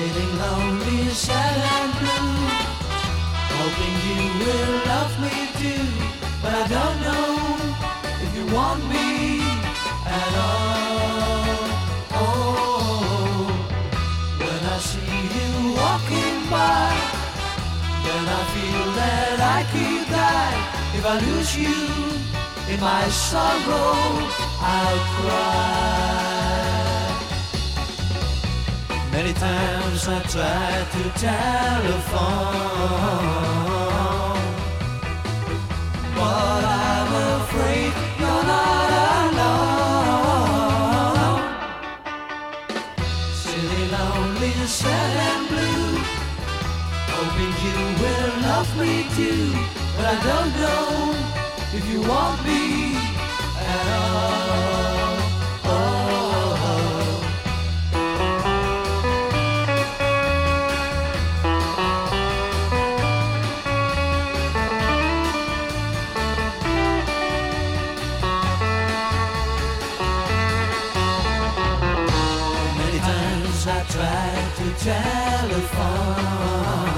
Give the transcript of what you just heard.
Sitting lonely, sad and blue, hoping you will love me too. But I don't know if you want me at all. Oh, when I see you walking by, then I feel that I could die. If I lose you in my sorrow, I'll cry. Many times I tried to telephone, but I'm afraid you're not alone. Silly, lonely, sad and blue, hoping you will love me too, but I don't know if you want me at all. I tried to telephone.